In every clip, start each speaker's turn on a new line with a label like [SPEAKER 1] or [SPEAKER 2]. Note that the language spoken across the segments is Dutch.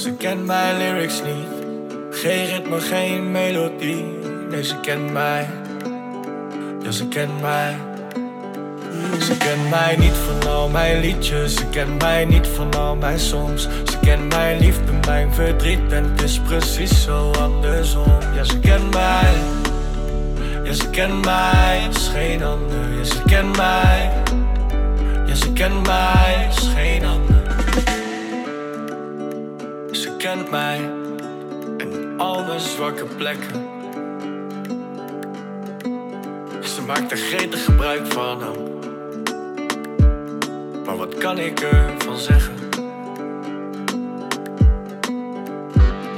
[SPEAKER 1] Ze kent mijn lyrics niet. Geen ritme, geen melodie. Nee, ze kent mij. Ja, ze kent mij. Ze kent mij niet van al mijn liedjes. Ze kent mij niet van al mijn songs. Ze kent mijn liefde, mijn verdriet. En het is precies zo andersom. Ja, ze kent mij. Ja, ze kent mij. Is geen ander. Ja, ze kent mij. Ja, ze kent mij. Is geen zwakke plekken. Ze maakt er gretig gebruik van. Maar wat kan ik ervan zeggen?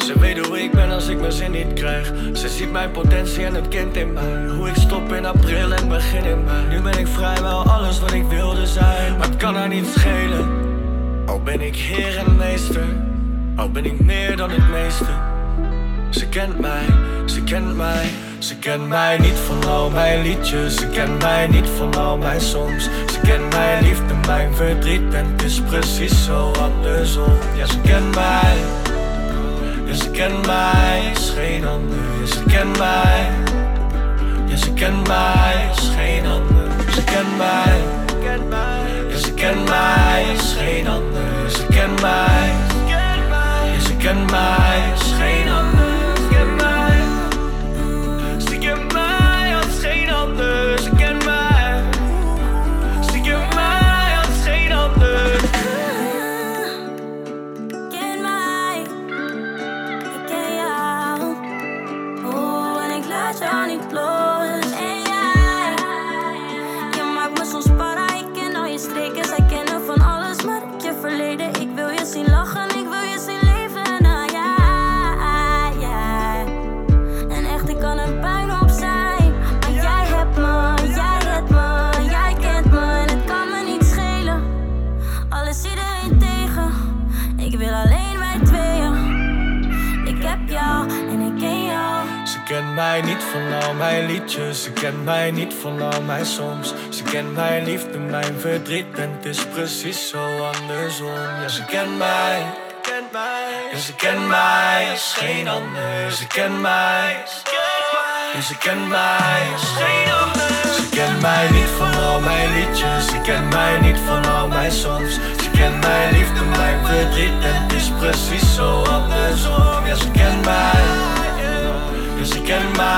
[SPEAKER 1] Ze weet hoe ik ben als ik mijn zin niet krijg. Ze ziet mijn potentie en het kind in mij. Hoe ik stop in april en begin in mei. Nu ben ik vrijwel alles wat ik wilde zijn. Maar het kan haar niet schelen. Al ben ik heer en meester. Al ben ik meer dan het meeste. Ze kent mij, ze kent mij. Ze kent mij niet van al mijn liedjes. Ze kent mij niet van al mijn songs. Ze kent mijn liefde, mijn verdriet. En het is precies zo andersom. Ja, ze kent mij. Ja, ze kent mij. Is geen ander. Ja, ze kent mij. Ja, ze kent mij. Is geen ander. Ze kent mij. Ja, ze kent mij. Is geen ander. Ze kent mij. Ja, ze kent mij.
[SPEAKER 2] Niet los. En jij, je maakt me soms para. Ik ken al je streken, zij kennen van alles, maar ik je verleden. Ik wil je zien lachen, ik wil je zien leven. Nou ja, ja. En echt, ik kan een puinhoop zijn. Maar jij hebt me, jij redt me, jij kent me. En het kan me niet schelen. Alles iedereen tegen. Ik wil alleen wij tweeën. Ik heb jou
[SPEAKER 1] kent mij niet van al mijn liedjes. Ze kent mij niet van al mijn songs. Ze kent mijn liefde, mijn verdriet. En het is precies zo andersom. Ja, ze kent mij. Ja, ze kent mij als geen ander. Ze kent mij. Ja, ze kent mij als geen ander. Ze kent mij niet van al mijn liedjes. Ze kent mij niet van al mijn songs. Ze kent mijn liefde, mijn verdriet. En het is precies zo Ja, ze